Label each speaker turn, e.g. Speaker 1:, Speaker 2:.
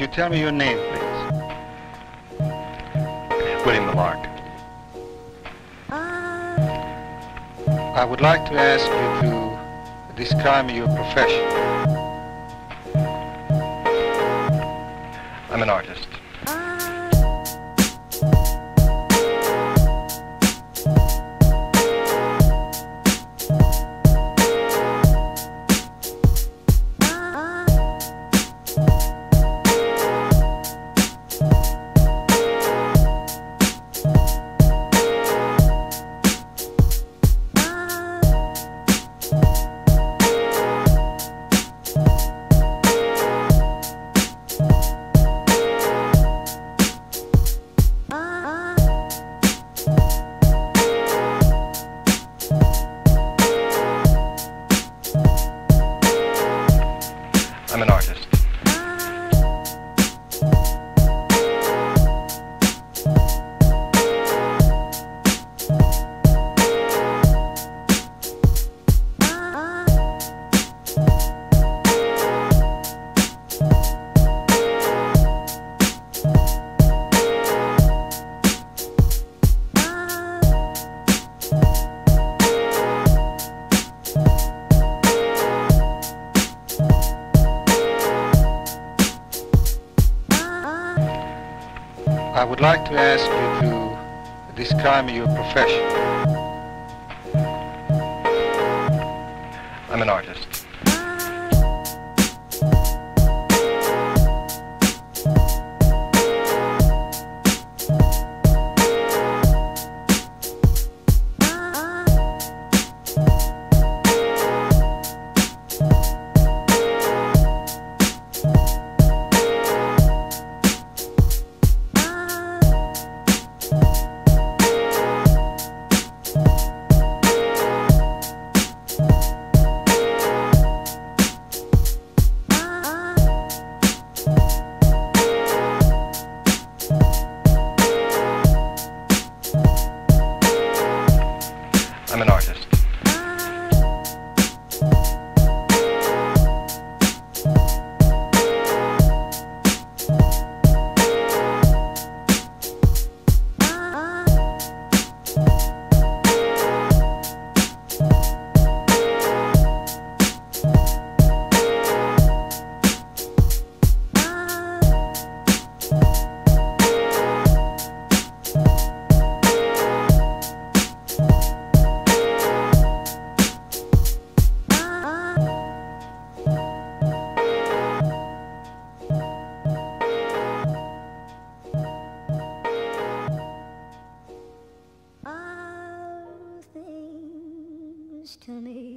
Speaker 1: Could you tell me your name, please?
Speaker 2: William the Lark. Uh.
Speaker 1: I would like to ask you to describe your profession.
Speaker 2: I'm an artist. I'm an artist.
Speaker 1: I would like to ask you to describe your profession.
Speaker 2: I'm an artist. I'm an artist.
Speaker 3: To me